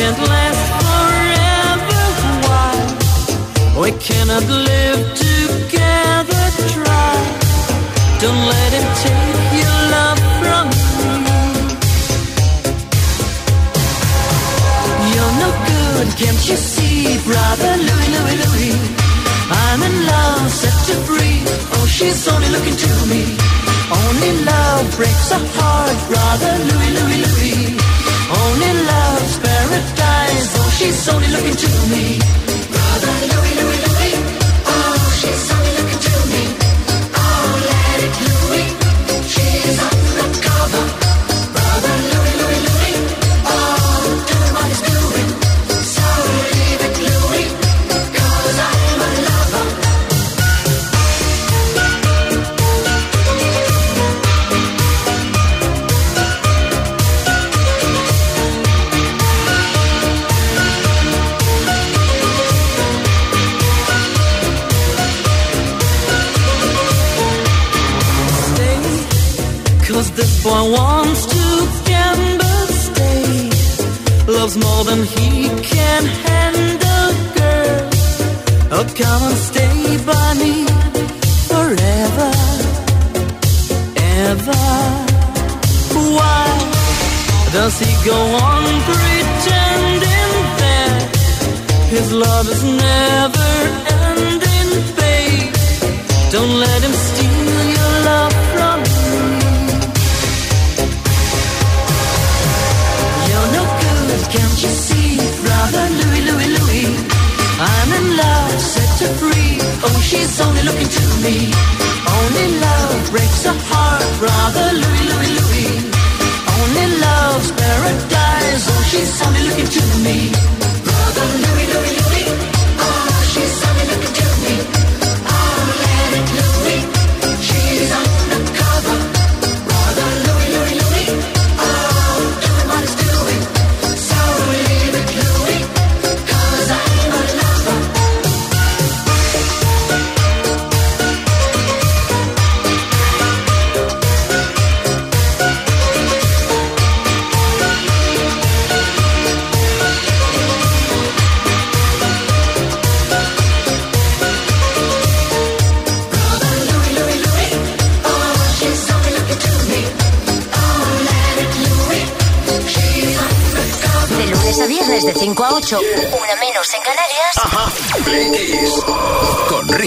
can't last forever. Why? We cannot live together. Try. Don't let him take your love from me. You're no good, can't you see, brother Louis, Louis, Louis? I'm in love, set to free. Oh, she's only looking to me. Only love breaks a heart, brother Louis, Louis, Louis. Only love's paradise. Oh, she's only looking to me. Brother Louis, Louis, Louis.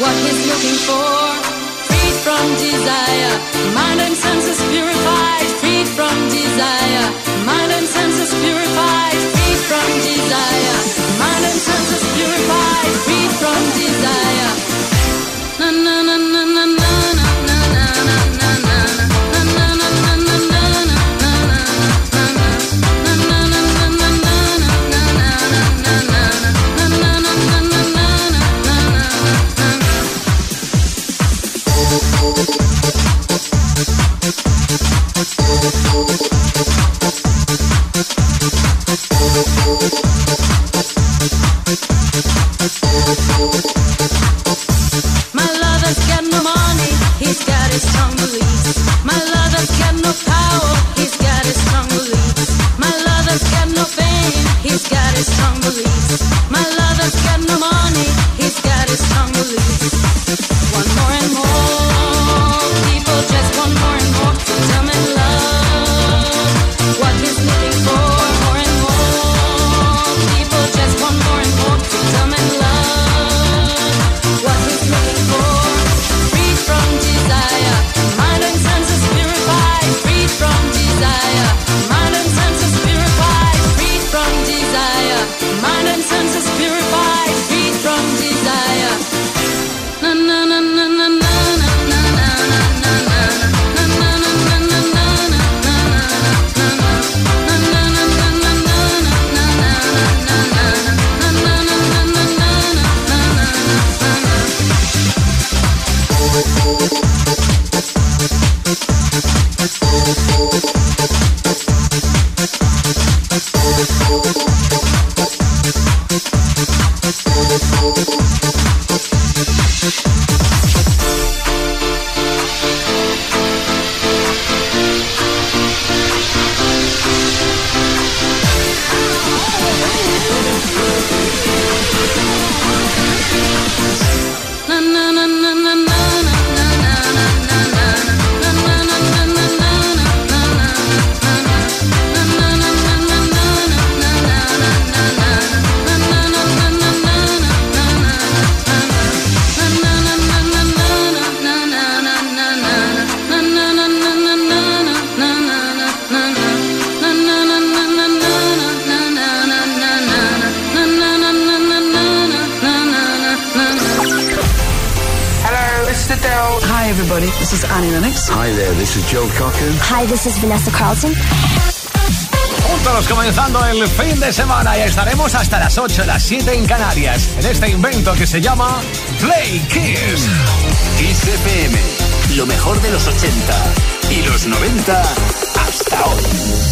what he's looking for. Freed from desire, mind and senses purified. Freed from desire, mind and senses purified. Freed from desire, mind and senses purified. Freed from desire. Na na na na na na na. My lover's got no money, he's got his strong beliefs. My love This is Vanessa Carlton. Juntos comenzando el fin de semana y estaremos hasta las 8, las 7 en Canarias, en este invento que se llama Play Kiss. Kiss FM, lo mejor de los 80 y los 90 hasta hoy.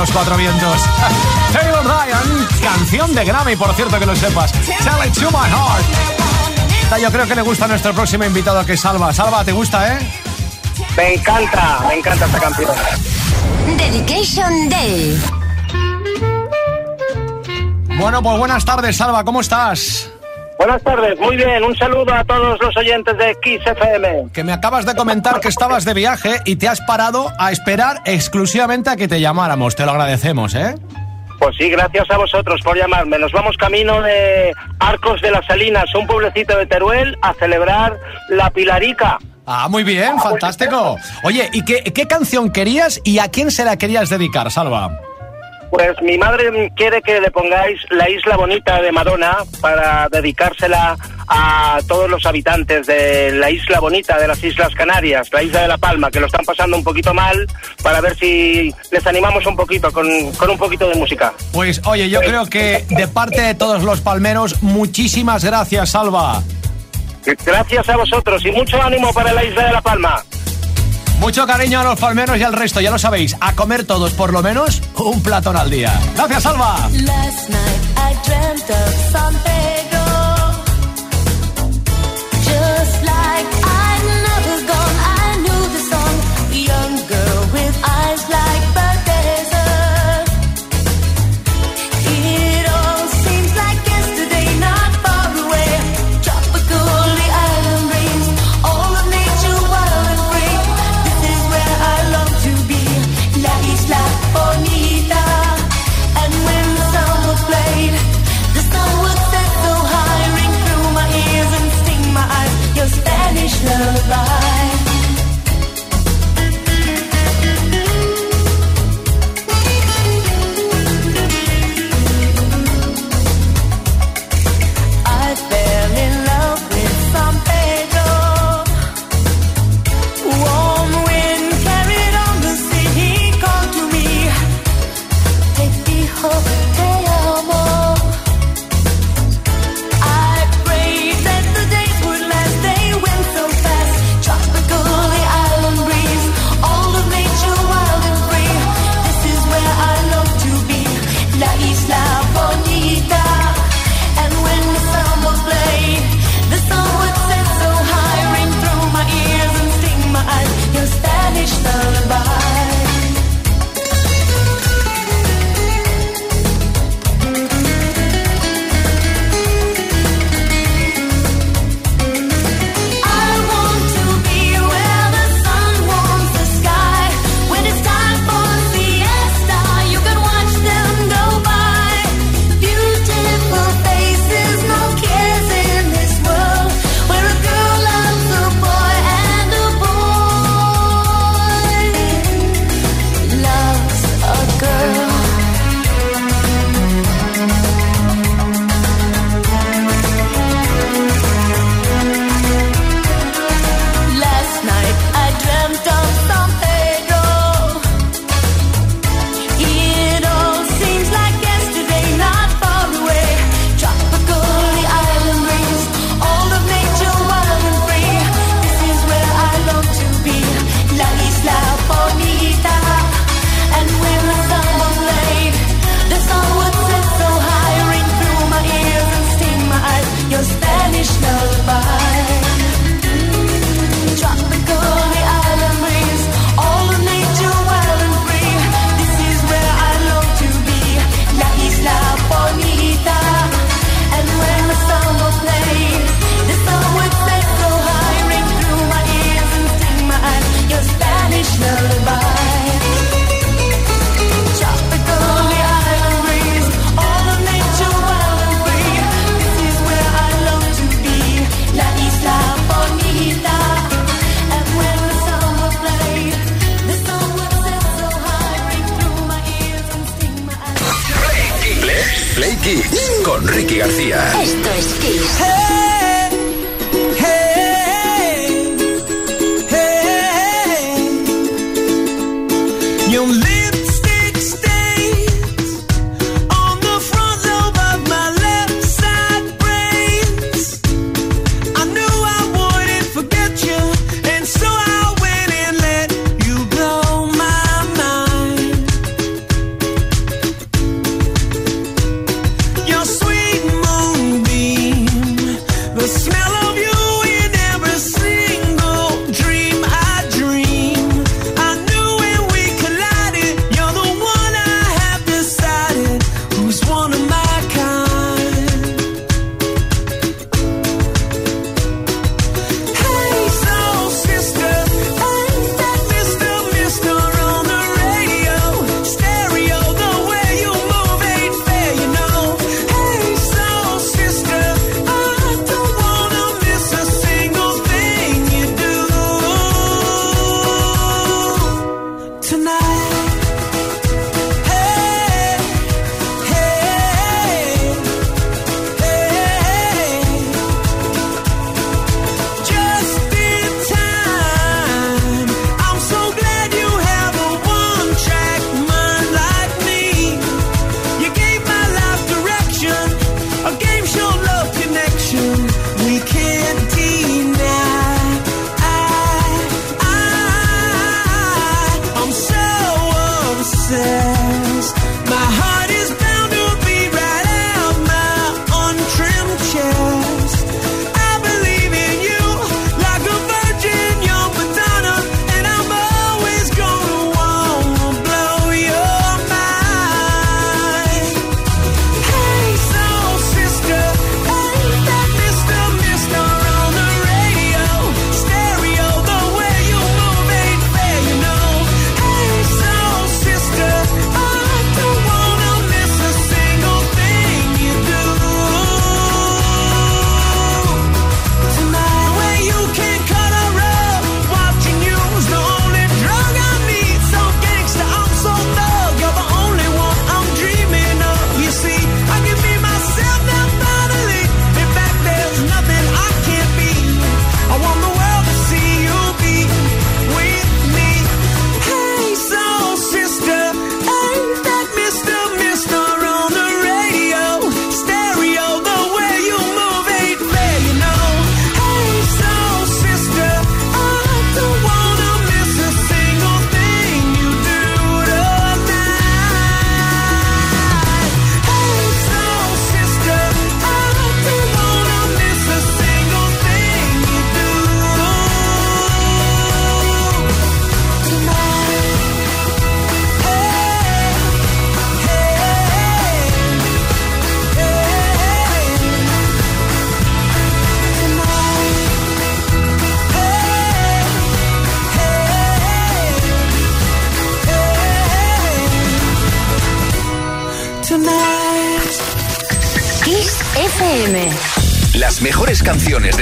Los cuatro vientos. Taylor Ryan, canción de Grammy, por cierto que lo sepas. Tell it to my heart. Yo creo que le gusta a nuestro próximo invitado que es Salva. Salva, ¿te gusta, eh? Me encanta, me encanta esta canción. Dedication Day. Bueno, pues buenas tardes, Salva, ¿cómo estás? Buenas tardes, muy bien. Un saludo a todos los oyentes de Kiss FM. Que me acabas de comentar que estabas de viaje y te has parado a esperar exclusivamente a que te llamáramos. Te lo agradecemos, ¿eh? Pues sí, gracias a vosotros por llamarme. Nos vamos camino de Arcos de las Salinas, un pueblecito de Teruel, a celebrar la Pilarica. Ah, muy bien, fantástico. Oye, ¿y qué, qué canción querías y a quién se la querías dedicar, Salva? Pues mi madre quiere que le pongáis La Isla Bonita de Madonna para dedicársela a todos los habitantes de la Isla Bonita de las Islas Canarias, la Isla de La Palma, que lo están pasando un poquito mal, para ver si les animamos un poquito con, con un poquito de música. Pues oye, yo creo que de parte de todos los palmeros, muchísimas gracias, Salva. Gracias a vosotros y mucho ánimo para la Isla de La Palma. Mucho cariño a los palmeros y al resto, ya lo sabéis, a comer todos por lo menos un platón al día. Gracias, Salva.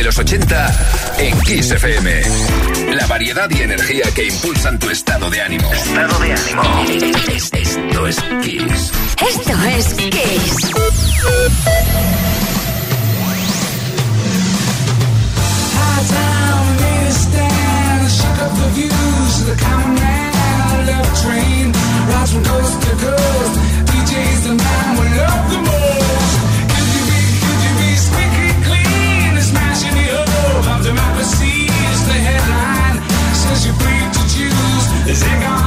los 80 en Kiss FM. La variedad y energía que impulsan tu estado de ánimo. Estado de ánimo. Esto es Kiss. Esto es Kiss. Train from coast to coast. DJs the man, we love the Music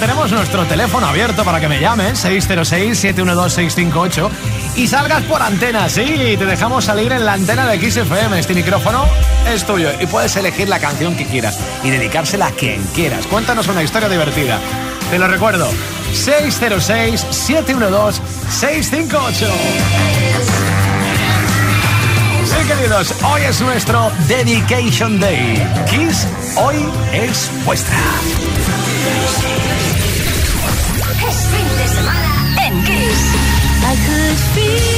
tenemos nuestro teléfono abierto para que me llames, 606-712-658, y salgas por antena, sí, te dejamos salir en la antena de XFM. Este micrófono es tuyo y puedes elegir la canción que quieras y dedicársela a quien quieras. Cuéntanos una historia divertida. Te lo recuerdo, 606-712-658. Sí, queridos, hoy es nuestro Dedication Day. Kiss hoy es vuestra. Could feel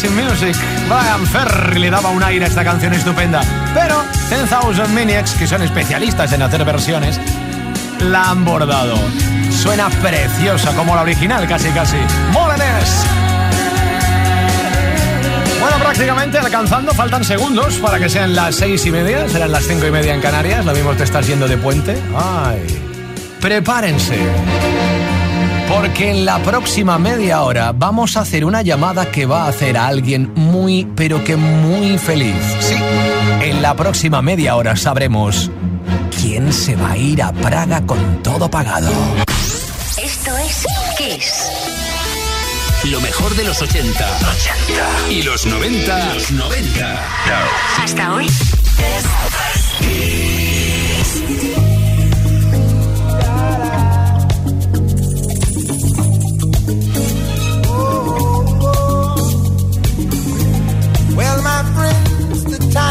Roxy Music. Brian Ferry le daba un aire a esta canción estupenda. Pero 10,000 Maniacs, que son especialistas en hacer versiones, la han bordado. Suena preciosa como la original, casi casi. Moranes. Bueno, prácticamente alcanzando, faltan segundos para que sean las seis y media, serán las cinco y media en Canarias, lo mismo te estás yendo de puente. Ay, prepárense. Porque en la próxima media hora vamos a hacer una llamada que va a hacer a alguien muy, pero que muy feliz. Sí, en la próxima media hora sabremos quién se va a ir a Praga con todo pagado. Esto es Kiss. Lo mejor de los 80. Y los 90. Los 90. Hasta hoy. Well,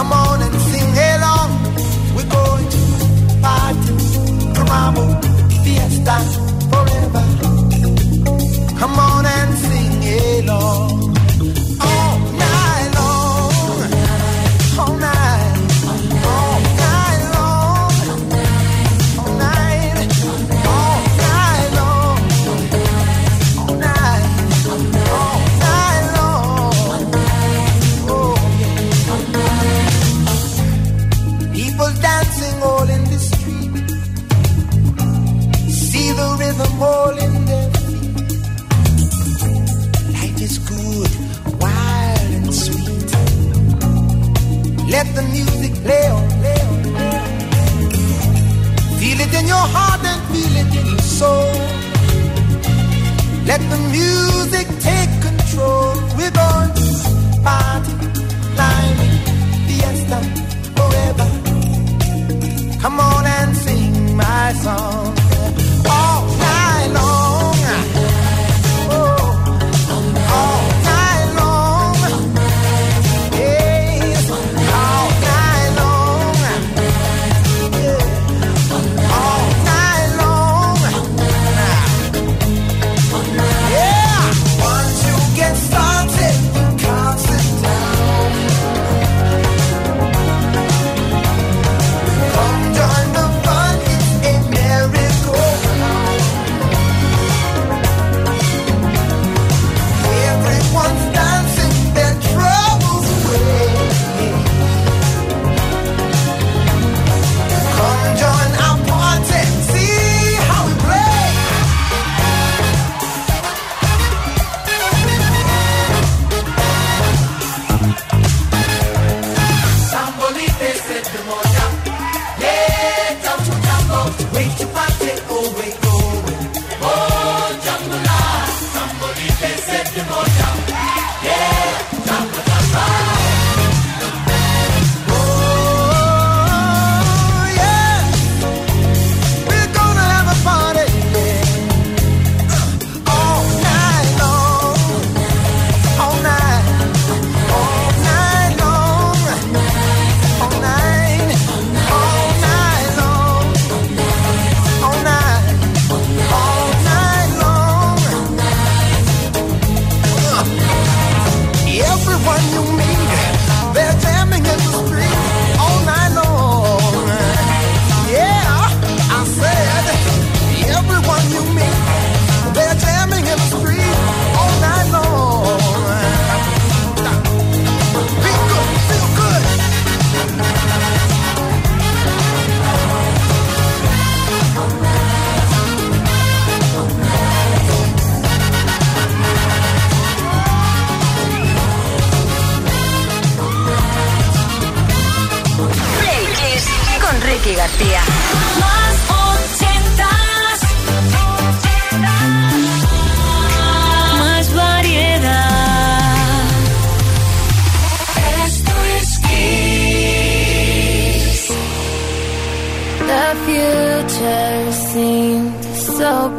Come on and sing along. We're going to party, caramo, fiesta forever. Come on and sing along.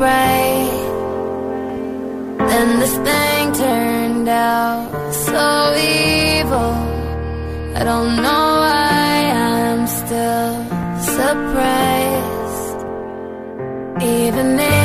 bright. Then this thing turned out so evil. I don't know why I'm still surprised. Even if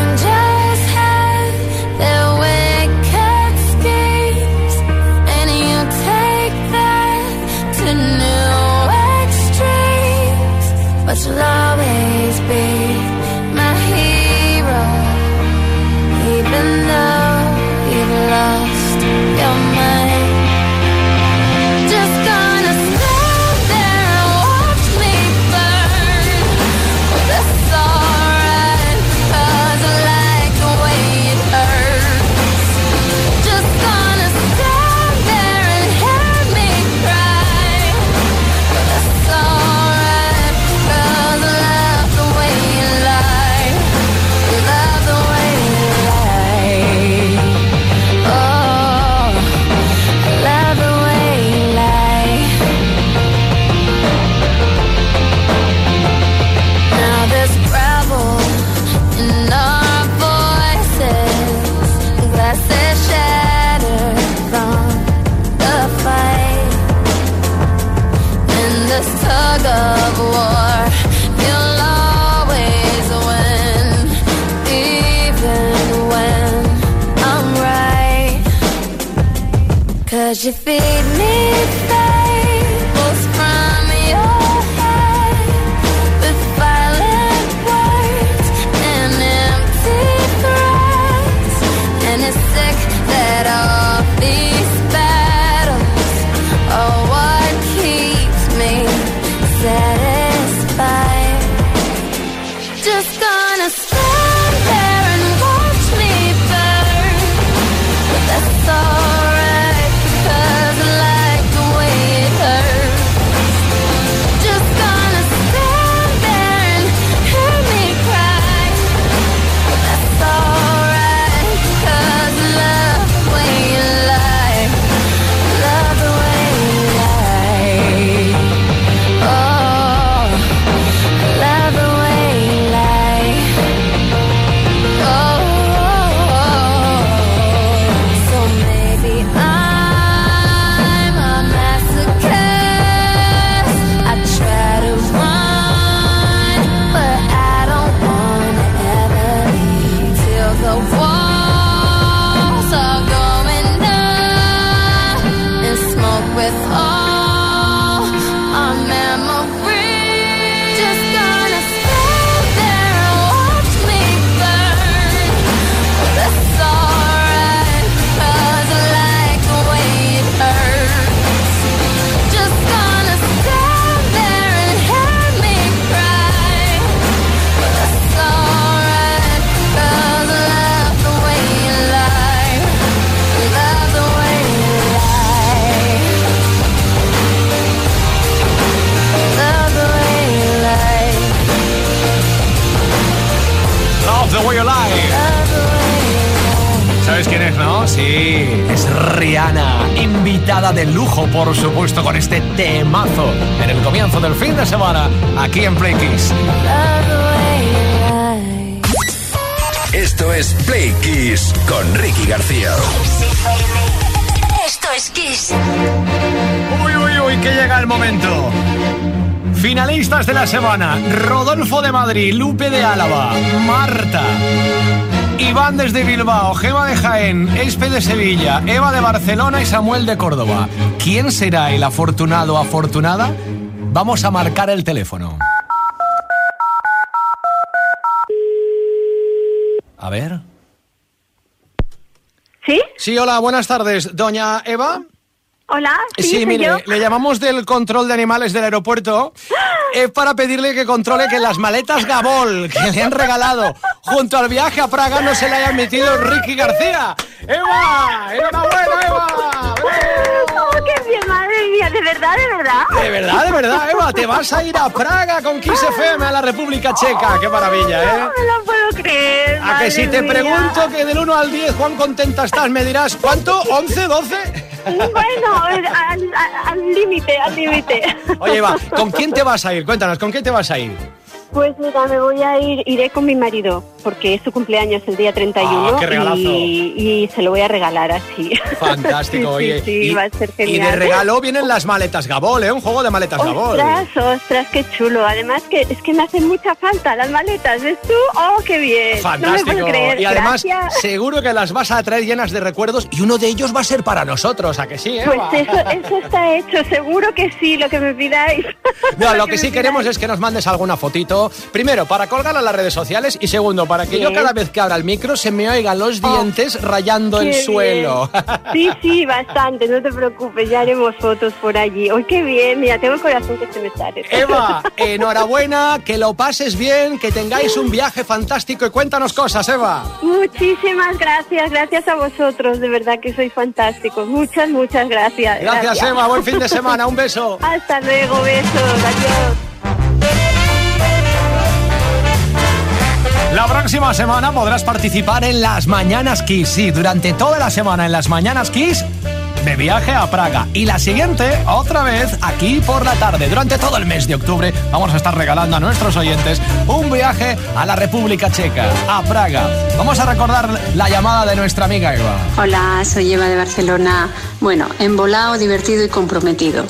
you feed por supuesto, con este temazo en el comienzo del fin de semana, aquí en Play Kiss. Esto es Play Kiss con Ricky García. Esto es Kiss. Uy, uy, uy, que llega el momento. Finalistas de la semana: Rodolfo de Madrid, Lupe de Álava, Marta, Iván desde Bilbao, Gema de Jaén, Espe de Sevilla, Eva de Barcelona y Samuel de Córdoba. ¿Quién será el afortunado o afortunada? Vamos a marcar el teléfono. A ver. ¿Sí? Sí, hola, buenas tardes. Doña Eva. Hola. Sí, Sí, soy mire, yo. le llamamos del control de animales del aeropuerto. Es para pedirle que controle que las maletas Gabol que le han regalado junto al viaje a Praga no se le haya metido Ricky García. ¡Eva! ¡Enhorabuena, Eva! Oh, qué bien, madre mía, de verdad, de verdad. De verdad, de verdad, Eva, te vas a ir a Praga con Kiss FM a la República Checa. ¡Qué maravilla, eh! No me lo puedo creer. A que si te mía. pregunto que del 1 al 10 cuán contenta estás, me dirás, ¿cuánto? ¿11, 12? Bueno, al límite, al límite. Oye, Eva, ¿con quién te vas a ir? Cuéntanos, ¿con quién te vas a ir? Pues mira, me voy a ir, iré con mi marido, porque es su cumpleaños el día 31 Ah, qué regalazo. y, y se lo voy a regalar así. Fantástico, Sí, oye. sí, y, va a ser y genial. de regalo vienen las maletas Gabol, ¿eh? Un juego de maletas Gabol. Ostras, ostras, qué chulo. Además que es que me hacen mucha falta las maletas, ¿ves tú? Oh, qué bien. No me Fantástico. puedo creer. y además, Gracias. seguro que las vas a traer llenas de recuerdos y uno de ellos va a ser para nosotros, ¿a que sí, Pues Eva? eso, eso está hecho, seguro que sí, lo que me pidáis. No, lo que me sí queremos es que nos mandes alguna fotito. Primero, para colgarla en las redes sociales. Y segundo, para que yo cada vez que abra el micro se me oigan los Oh, dientes rayando el suelo. Sí, sí, bastante, no te preocupes, ya haremos fotos por allí. ¡Uy, qué bien! Mira, tengo el corazón que se me sale. Eva, enhorabuena, que lo pases bien, que tengáis un viaje fantástico y cuéntanos cosas, Eva. Muchísimas gracias, gracias a vosotros, de verdad que sois fantásticos. Muchas, muchas gracias. Gracias, Eva, buen fin de semana, un beso. Hasta luego, besos, adiós. La próxima semana podrás participar en las Mañanas Kiss. Sí, durante toda la semana en las Mañanas Kiss de viaje a Praga. Y la siguiente, otra vez, aquí por la tarde. Durante todo el mes de octubre vamos a estar regalando a nuestros oyentes un viaje a la República Checa, a Praga. Vamos a recordar la llamada de nuestra amiga Eva. Hola, soy Eva de Barcelona. Bueno, embolado, divertido y comprometido.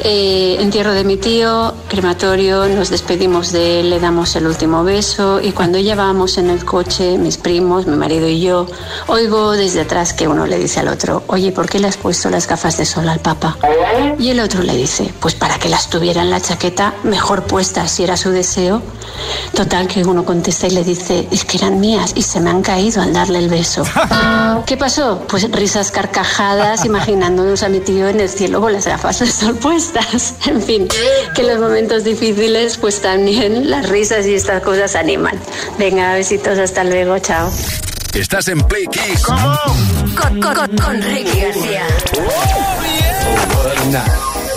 Eh, entierro de mi tío, crematorio, nos despedimos de él, le damos el último beso y cuando ya vamos en el coche, mis primos, mi marido y yo, oigo desde atrás que uno le dice al otro, oye, ¿por qué le has puesto las gafas de sol al papa? Y el otro le dice, pues para que las tuviera en la chaqueta mejor puestas si era su deseo. Total que uno contesta y le dice, es que eran mías y se me han caído al darle el beso. ¿Qué pasó? Pues risas carcajadas, imaginándonos a mi tío en el cielo con las gafas de sol puestas. En fin, que en los momentos difíciles, pues también las risas y estas cosas animan. Venga, besitos, hasta luego, chao. Estás en Play Kiss. Con, con, con, con Ricky García.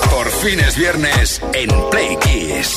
Por fin es viernes en Play Kiss.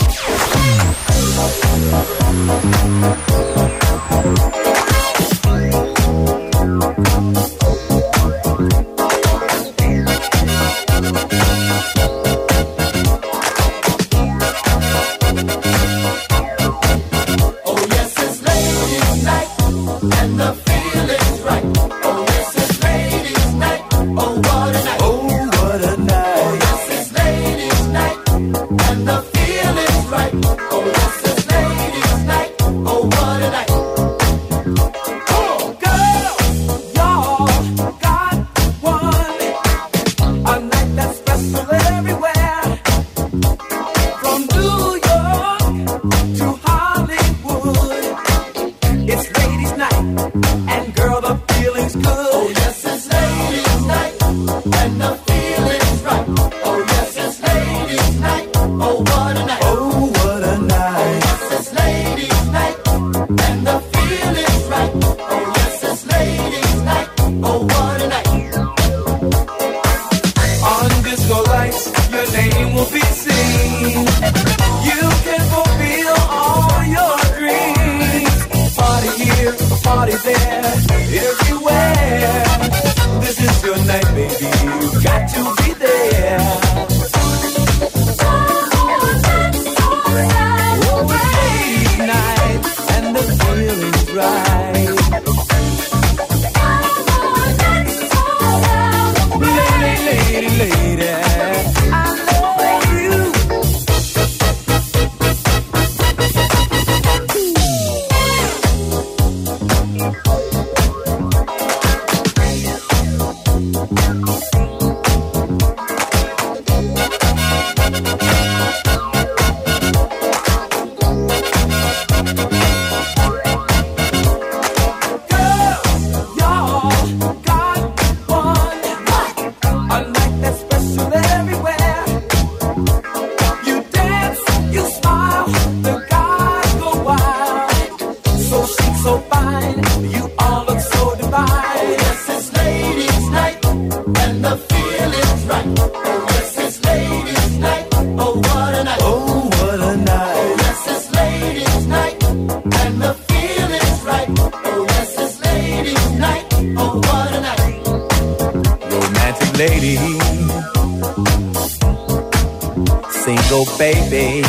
Baby,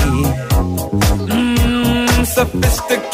Mmm, sophisticated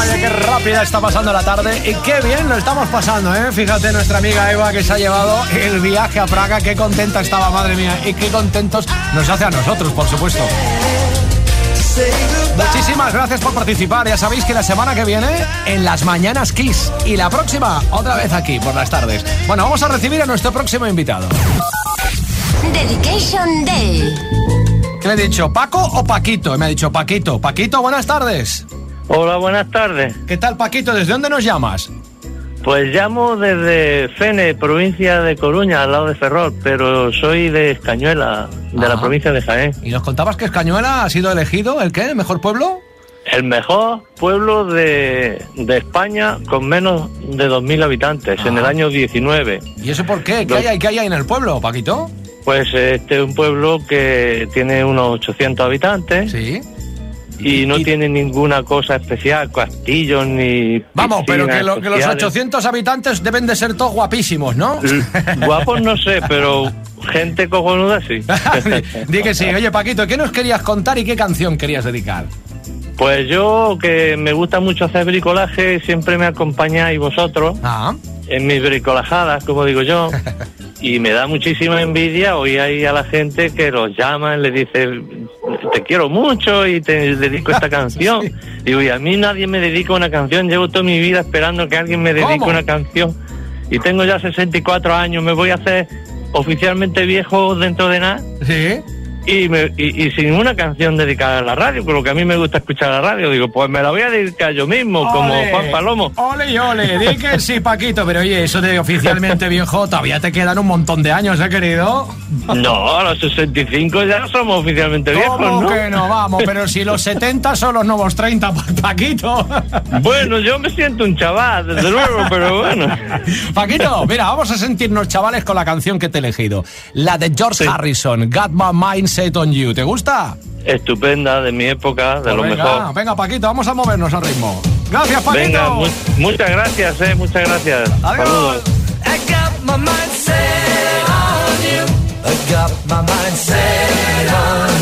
Oye, qué rápida está pasando la tarde y qué bien lo estamos pasando, ¿eh? Fíjate, nuestra amiga Eva que se ha llevado el viaje a Praga, qué contenta estaba, madre mía, y qué contentos nos hace a nosotros, por supuesto. Muchísimas gracias por participar. Ya sabéis que la semana que viene en las mañanas Kiss y la próxima otra vez aquí por las tardes. Bueno, vamos a recibir a nuestro próximo invitado. Dedication Day. ¿Qué le he dicho? ¿Paco o Paquito? Me ha dicho Paquito. Paquito, buenas tardes. Hola, buenas tardes. ¿Qué tal, Paquito? ¿Desde dónde nos llamas? Pues llamo desde Fene, provincia de Coruña, al lado de Ferrol, pero soy de Escañuela, de la Ajá. provincia de Jaén. Y nos contabas que Escañuela ha sido elegido el qué, el mejor pueblo. El mejor pueblo de, de España con menos de 2.000 habitantes en Ah. el año 19. ¿Y eso por qué? ¿Qué hay, qué hay ahí en el pueblo, Paquito? Pues este es un pueblo que tiene unos 800 habitantes Sí. y no tiene ninguna cosa especial, castillos ni... Vamos, pero que, piscinas lo- que los especiales. 800 habitantes deben de ser todos guapísimos, ¿no? Guapos no sé, pero gente cojonuda sí. Di que sí. Oye, Paquito, ¿qué nos querías contar y qué canción querías dedicar? Pues yo, que me gusta mucho hacer bricolaje, siempre me acompañáis vosotros Ah. en mis bricolajadas, como digo yo. Y me da muchísima envidia oír ahí a la gente que los llama y le dice, te quiero mucho y te dedico esta canción. Digo, y a mí nadie me dedica una canción, llevo toda mi vida esperando que alguien me dedique ¿Cómo? una canción. Y tengo ya 64 años, me voy a hacer oficialmente viejo dentro de nada. Sí. Y, me- y, y sin una canción dedicada a la radio, con lo que a mí me gusta escuchar la radio, digo, pues me la voy a dedicar yo mismo, como Ole. Juan Palomo. Ole y ole, di que sí, Paquito, pero oye, eso de oficialmente viejo, todavía te quedan un montón de años, ¿eh, querido? No, a los 65 ya somos oficialmente viejos, ¿Cómo ¿no? que no? Vamos, pero si los 70 son los nuevos 30, Pa- Paquito. Bueno, yo me siento un chaval, desde luego, pero bueno. Paquito, mira, vamos a sentirnos chavales con la canción que te he elegido. La de George Harrison, Got My Mind Set on You. ¿Te gusta? Estupenda, de mi época, de Pues lo venga, mejor. venga, Paquito, vamos a movernos al ritmo. Gracias, Paquito. Venga, mu- muchas gracias, eh, muchas gracias. Adiós. Saludos. I got my mind set on you. I got my mind set on you.